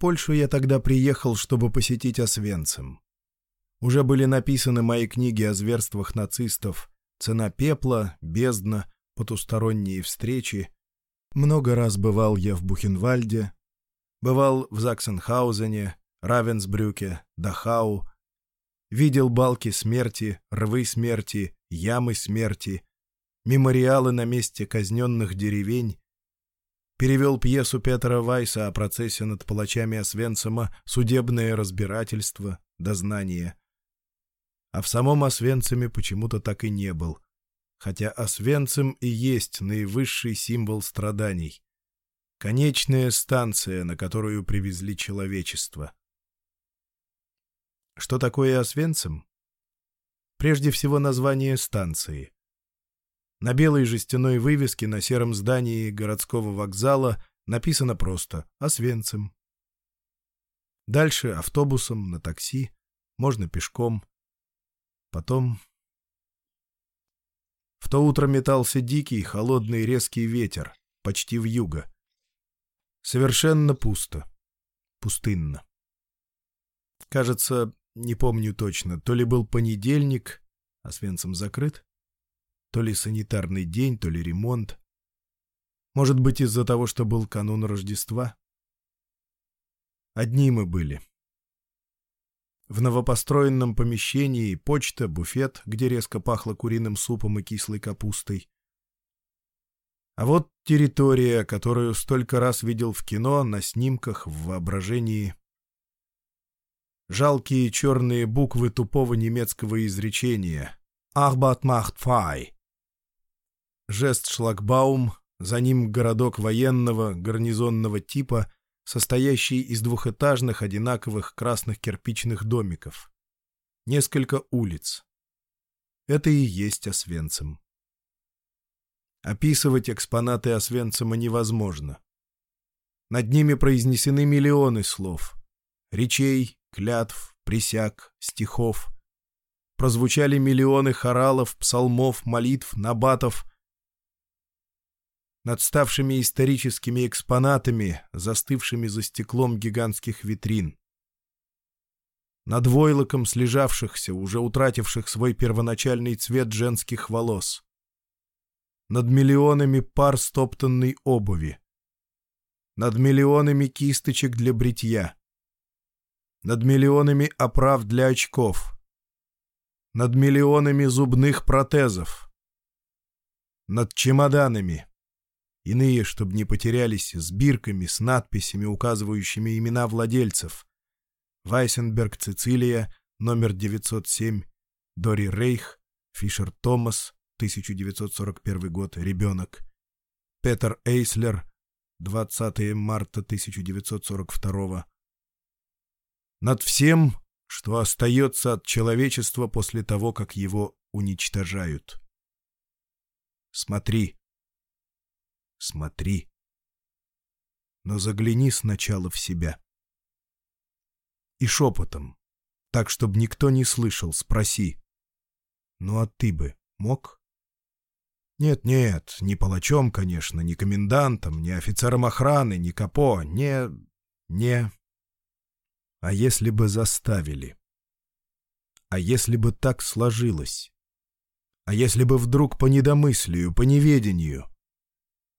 Польшу я тогда приехал, чтобы посетить Освенцим. Уже были написаны мои книги о зверствах нацистов «Цена пепла», «Бездна», «Потусторонние встречи». Много раз бывал я в Бухенвальде, бывал в Заксенхаузене, Равенсбрюке, Дахау, видел балки смерти, рвы смерти, ямы смерти, мемориалы на месте казненных деревень перевел пьесу Петра Вайса о процессе над палачами Освенцима «Судебное разбирательство. Дознание». А в самом Освенциме почему-то так и не был. Хотя Освенцим и есть наивысший символ страданий. Конечная станция, на которую привезли человечество. Что такое Освенцим? Прежде всего название станции. На белой жестяной вывеске на сером здании городского вокзала написано просто «Освенцим». Дальше автобусом, на такси, можно пешком. Потом... В то утро метался дикий, холодный, резкий ветер, почти в юго. Совершенно пусто. Пустынно. Кажется, не помню точно, то ли был понедельник, а свинцем закрыт, то ли санитарный день, то ли ремонт. Может быть, из-за того, что был канун Рождества? Одни мы были. В новопостроенном помещении почта, буфет, где резко пахло куриным супом и кислой капустой. А вот территория, которую столько раз видел в кино, на снимках, в воображении. Жалкие черные буквы тупого немецкого изречения «Arbeit macht frei» Жест шлагбаум, за ним городок военного гарнизонного типа, состоящий из двухэтажных одинаковых красных кирпичных домиков. Несколько улиц. Это и есть Освенцим. Описывать экспонаты Освенцима невозможно. Над ними произнесены миллионы слов. Речей, клятв, присяг, стихов. Прозвучали миллионы хоралов, псалмов, молитв, набатов, над ставшими историческими экспонатами, застывшими за стеклом гигантских витрин. Над войлоком слежавшихся, уже утративших свой первоначальный цвет женских волос. Над миллионами пар стоптанной обуви. Над миллионами кисточек для бритья. Над миллионами оправ для очков. Над миллионами зубных протезов. Над чемоданами, иные, чтобы не потерялись, с бирками, с надписями, указывающими имена владельцев. Вайсенберг, Цицилия, номер 907, Дори Рейх, Фишер Томас, 1941 год, ребенок, Петер Эйслер, 20 марта 1942. Над всем, что остается от человечества после того, как его уничтожают. Смотри смотри. Но загляни сначала в себя. И шепотом, так, чтобы никто не слышал, спроси. Ну а ты бы мог? Нет-нет, не палачом, конечно, не комендантом, не офицером охраны, не капо, не... не... А если бы заставили? А если бы так сложилось? А если бы вдруг по недомыслию, по неведению?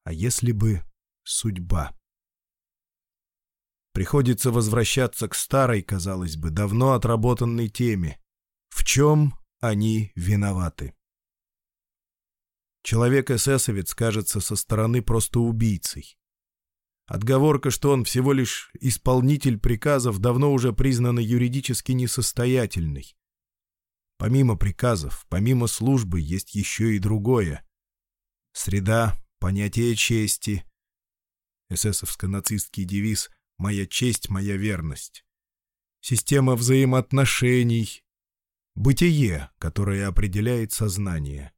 А если бы судьба? Приходится возвращаться к старой, казалось бы, давно отработанной теме. В чем они виноваты? Человек-эсэсовец кажется со стороны просто убийцей. Отговорка, что он всего лишь исполнитель приказов, давно уже признана юридически несостоятельной. Помимо приказов, помимо службы, есть еще и другое. Среда, понятие чести. Эсэсовско-нацистский девиз «Моя честь, моя верность». Система взаимоотношений. Бытие, которое определяет сознание.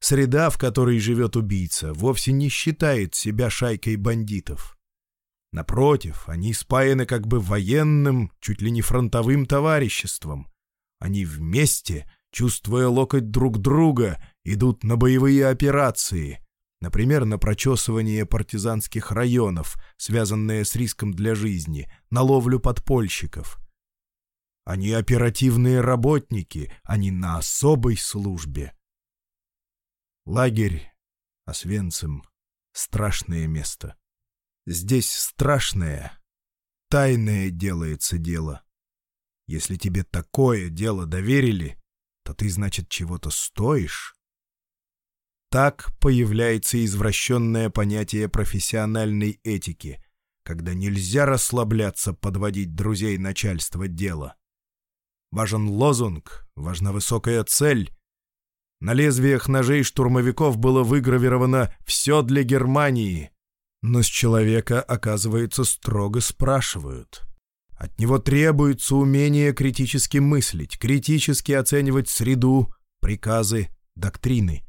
Среда, в которой живет убийца, вовсе не считает себя шайкой бандитов. Напротив, они спаяны как бы военным, чуть ли не фронтовым товариществом. Они вместе, чувствуя локоть друг друга, идут на боевые операции, например, на прочесывание партизанских районов, связанные с риском для жизни, на ловлю подпольщиков. Они оперативные работники, они на особой службе. Лагерь Освенцим — страшное место. Здесь страшное, тайное делается дело. Если тебе такое дело доверили, то ты, значит, чего-то стоишь. Так появляется извращенное понятие профессиональной этики, когда нельзя расслабляться, подводить друзей начальства дела. Важен лозунг, важна высокая цель. На лезвиях ножей штурмовиков было выгравировано «все для Германии», но с человека, оказывается, строго спрашивают. От него требуется умение критически мыслить, критически оценивать среду, приказы, доктрины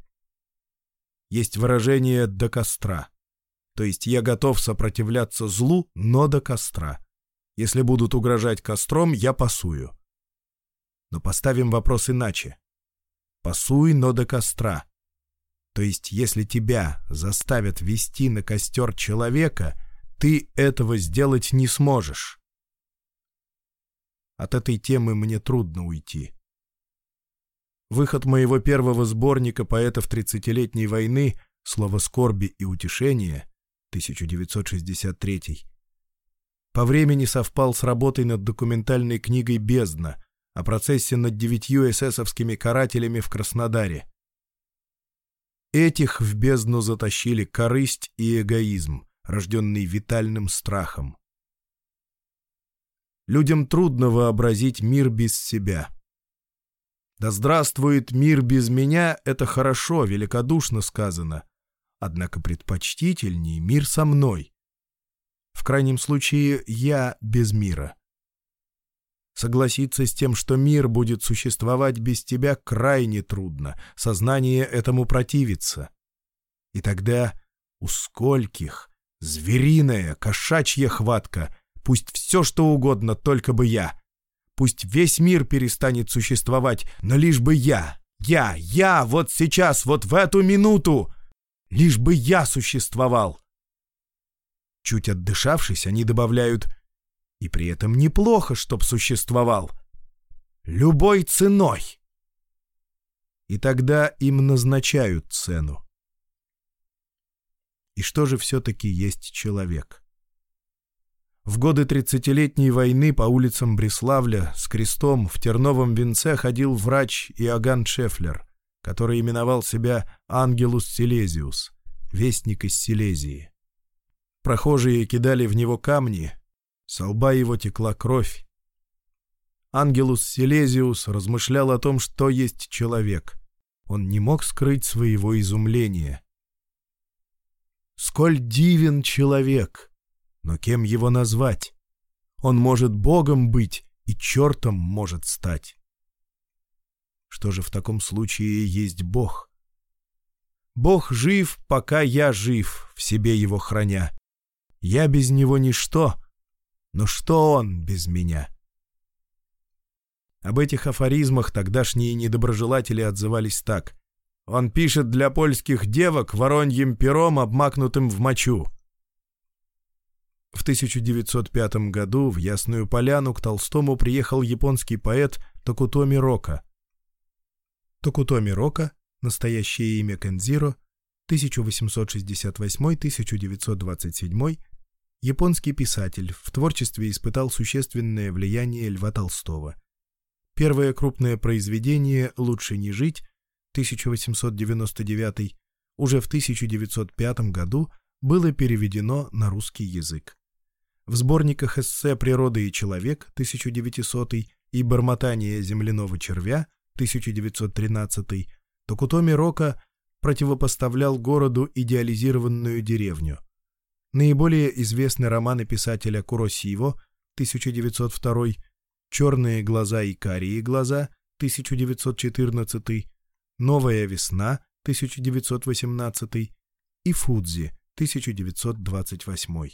есть выражение «до костра». То есть я готов сопротивляться злу, но до костра. Если будут угрожать костром, я пасую. Но поставим вопрос иначе. Пасуй, но до костра. То есть если тебя заставят вести на костер человека, ты этого сделать не сможешь. От этой темы мне трудно уйти. Выход моего первого сборника поэтов «Тридцатилетней войны» «Слово скорби и утешения» 1963 по времени совпал с работой над документальной книгой «Бездна» о процессе над девятью эсэсовскими карателями в Краснодаре. Этих в бездну затащили корысть и эгоизм, рожденный витальным страхом. Людям трудно вообразить мир без себя. Да здравствует мир без меня, это хорошо, великодушно сказано. Однако предпочтительнее мир со мной. В крайнем случае, я без мира. Согласиться с тем, что мир будет существовать без тебя, крайне трудно. Сознание этому противится. И тогда у скольких звериная, кошачья хватка, пусть все что угодно, только бы я — Пусть весь мир перестанет существовать, но лишь бы я, я, я вот сейчас, вот в эту минуту, лишь бы я существовал. Чуть отдышавшись, они добавляют «И при этом неплохо, чтоб существовал. Любой ценой». И тогда им назначают цену. И что же все-таки есть человек? В годы тридцатилетней войны по улицам Бреславля с крестом в терновом венце ходил врач Иоганн Шефлер, который именовал себя Ангелус Силезиус, вестник из Силезии. Прохожие кидали в него камни, со лба его текла кровь. Ангелус Силезиус размышлял о том, что есть человек. Он не мог скрыть своего изумления. «Сколь дивен человек!» Но кем его назвать? Он может богом быть и чертом может стать. Что же в таком случае есть Бог? Бог жив, пока я жив, в себе его храня. Я без него ничто, но что он без меня? Об этих афоризмах тогдашние недоброжелатели отзывались так. Он пишет для польских девок вороньим пером, обмакнутым в мочу. В 1905 году в Ясную Поляну к Толстому приехал японский поэт Токутоми Рока. Токутоми Рока, настоящее имя Кензиро, 1868-1927, японский писатель, в творчестве испытал существенное влияние Льва Толстого. Первое крупное произведение «Лучше не жить» 1899 уже в 1905 году было переведено на русский язык в сборниках эссе «Природа и человек» 1900 и «Бормотание земляного червя» 1913, Токутоми Рока противопоставлял городу идеализированную деревню. Наиболее известны романы писателя Куросиво 1902, «Черные глаза и карие глаза» 1914, «Новая весна» 1918 и «Фудзи» 1928.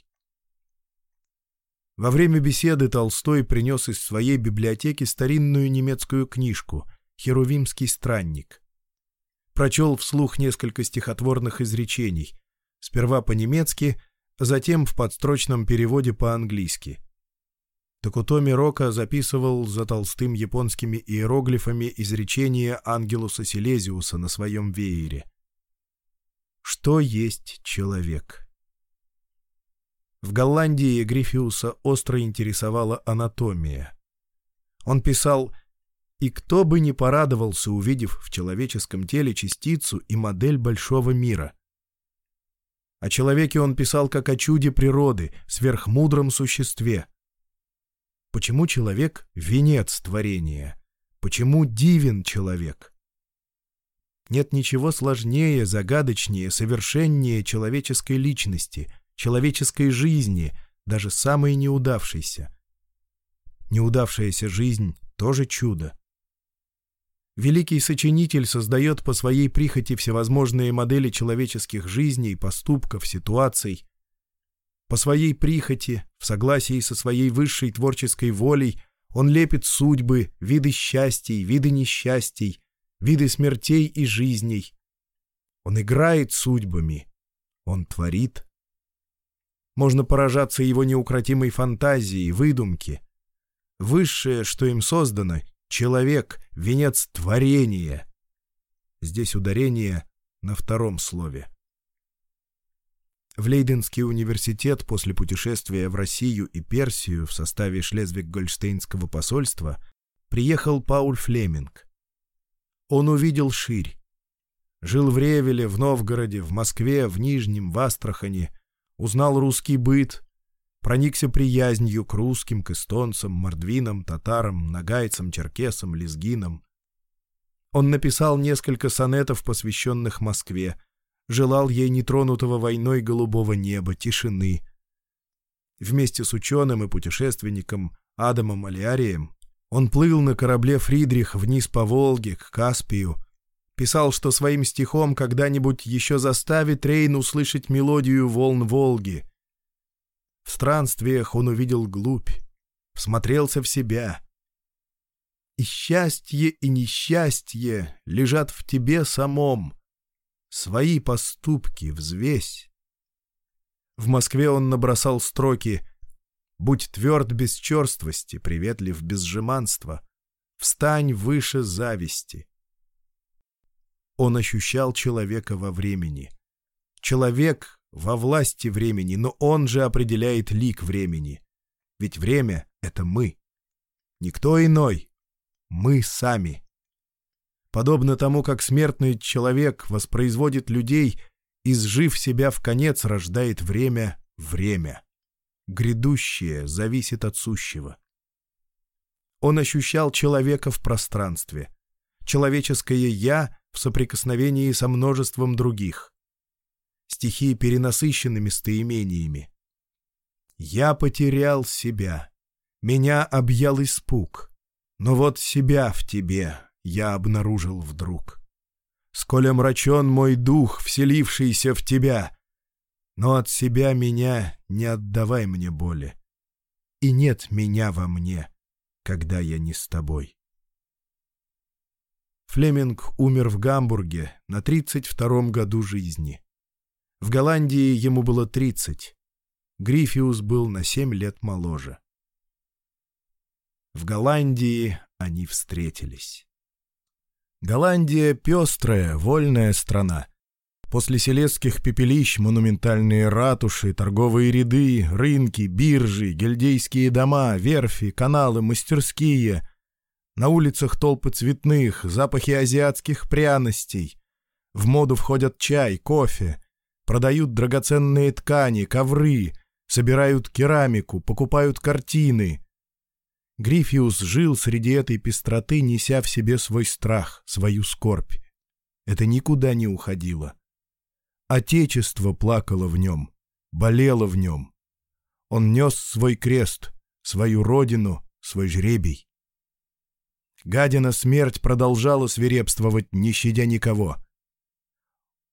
Во время беседы Толстой принес из своей библиотеки старинную немецкую книжку «Херувимский странник». Прочел вслух несколько стихотворных изречений, сперва по-немецки, затем в подстрочном переводе по-английски. Такутоми Рока записывал за толстым японскими иероглифами изречение Ангелуса Силезиуса на своем веере. Что есть человек? В Голландии Грифиуса остро интересовала анатомия. Он писал «И кто бы не порадовался, увидев в человеческом теле частицу и модель большого мира». О человеке он писал как о чуде природы, сверхмудром существе. Почему человек — венец творения? Почему дивен человек? Нет ничего сложнее, загадочнее, совершеннее человеческой личности — человеческой жизни, даже самой неудавшейся. Неудавшаяся жизнь — тоже чудо. Великий сочинитель создает по своей прихоти всевозможные модели человеческих жизней, поступков, ситуаций. По своей прихоти, в согласии со своей высшей творческой волей, он лепит судьбы, виды счастий, виды несчастий, виды смертей и жизней. Он играет судьбами, он творит можно поражаться его неукротимой фантазии, выдумке. Высшее, что им создано — человек, венец творения. Здесь ударение на втором слове. В Лейденский университет после путешествия в Россию и Персию в составе Шлезвиг-Гольштейнского посольства приехал Пауль Флеминг. Он увидел ширь. Жил в Ревеле, в Новгороде, в Москве, в Нижнем, в Астрахани — узнал русский быт, проникся приязнью к русским, к эстонцам, мордвинам, татарам, нагайцам, черкесам, лезгинам. Он написал несколько сонетов, посвященных Москве, желал ей нетронутого войной голубого неба, тишины. Вместе с ученым и путешественником Адамом Алиарием он плыл на корабле «Фридрих» вниз по Волге, к Каспию — писал, что своим стихом когда-нибудь еще заставит Рейн услышать мелодию волн Волги — в странствиях он увидел глубь, всмотрелся в себя. И счастье, и несчастье лежат в тебе самом. Свои поступки взвесь. В Москве он набросал строки «Будь тверд без черствости, приветлив без жеманства, встань выше зависти». Он ощущал человека во времени. Человек во власти времени, но он же определяет лик времени. Ведь время — это мы. Никто иной. Мы сами. Подобно тому, как смертный человек воспроизводит людей, изжив себя в конец, рождает время — время. Грядущее зависит от сущего. Он ощущал человека в пространстве. Человеческое «я» в соприкосновении со множеством других. Стихи перенасыщены местоимениями. «Я потерял себя, меня объял испуг, но вот себя в тебе я обнаружил вдруг. Сколь омрачен мой дух, вселившийся в тебя, но от себя меня не отдавай мне боли, и нет меня во мне, когда я не с тобой». Флеминг умер в Гамбурге на 32-м году жизни. В Голландии ему было 30. Грифиус был на 7 лет моложе. В Голландии они встретились. Голландия — пестрая, вольная страна. После селесских пепелищ монументальные ратуши, торговые ряды, рынки, биржи, гильдейские дома, верфи, каналы, мастерские, на улицах толпы цветных, запахи азиатских пряностей. В моду входят чай, кофе. Продают драгоценные ткани, ковры. Собирают керамику, покупают картины. Грифиус жил среди этой пестроты, неся в себе свой страх, свою скорбь. Это никуда не уходило. Отечество плакало в нем, болело в нем. Он нес свой крест, свою родину, свой жребий. Гадина смерть продолжала свирепствовать, не щадя никого.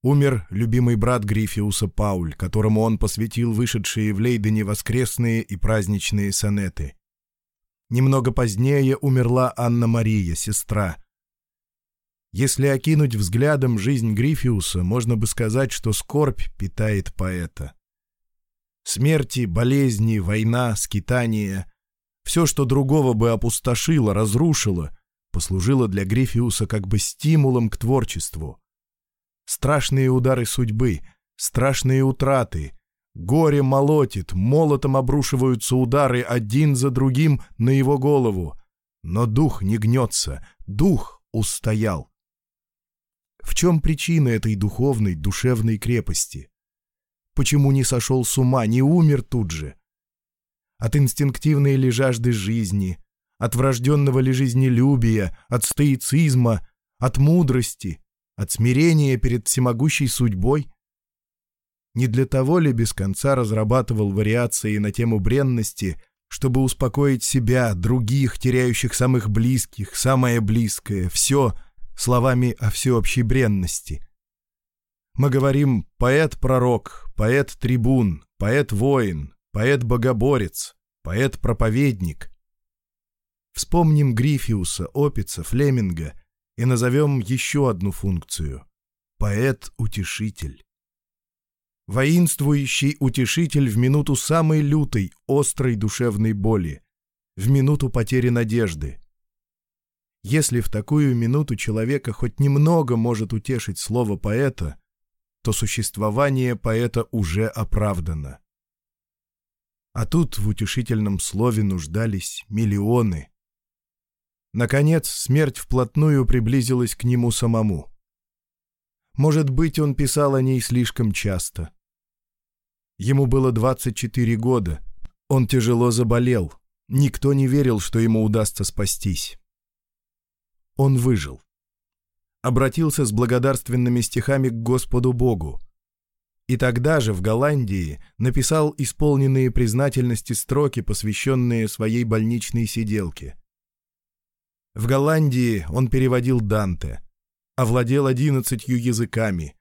Умер любимый брат Грифиуса Пауль, которому он посвятил вышедшие в Лейдене воскресные и праздничные сонеты. Немного позднее умерла Анна-Мария, сестра. Если окинуть взглядом жизнь Грифиуса, можно бы сказать, что скорбь питает поэта. Смерти, болезни, война, скитания — все, что другого бы опустошило, разрушило, послужило для Грифиуса как бы стимулом к творчеству. Страшные удары судьбы, страшные утраты. Горе молотит, молотом обрушиваются удары один за другим на его голову. Но дух не гнется, дух устоял. В чем причина этой духовной, душевной крепости? Почему не сошел с ума, не умер тут же? от инстинктивной ли жажды жизни, от врожденного ли жизнелюбия, от стоицизма, от мудрости, от смирения перед всемогущей судьбой? Не для того ли без конца разрабатывал вариации на тему бренности, чтобы успокоить себя, других, теряющих самых близких, самое близкое, все, словами о всеобщей бренности? Мы говорим «поэт-пророк», «поэт-трибун», «поэт-воин», поэт-богоборец, поэт-проповедник. Вспомним Грифиуса, Опица, Флеминга и назовем еще одну функцию — поэт-утешитель. Воинствующий утешитель в минуту самой лютой, острой душевной боли, в минуту потери надежды. Если в такую минуту человека хоть немного может утешить слово поэта, то существование поэта уже оправдано. А тут в утешительном слове нуждались миллионы. Наконец, смерть вплотную приблизилась к нему самому. Может быть, он писал о ней слишком часто. Ему было 24 года, он тяжело заболел, никто не верил, что ему удастся спастись. Он выжил. Обратился с благодарственными стихами к Господу Богу, и тогда же в Голландии написал исполненные признательности строки, посвященные своей больничной сиделке. В Голландии он переводил Данте, овладел одиннадцатью языками.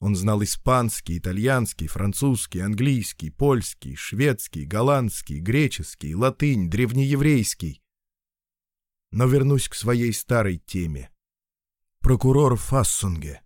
Он знал испанский, итальянский, французский, английский, польский, шведский, голландский, греческий, латынь, древнееврейский. Но вернусь к своей старой теме. Прокурор Фассунге.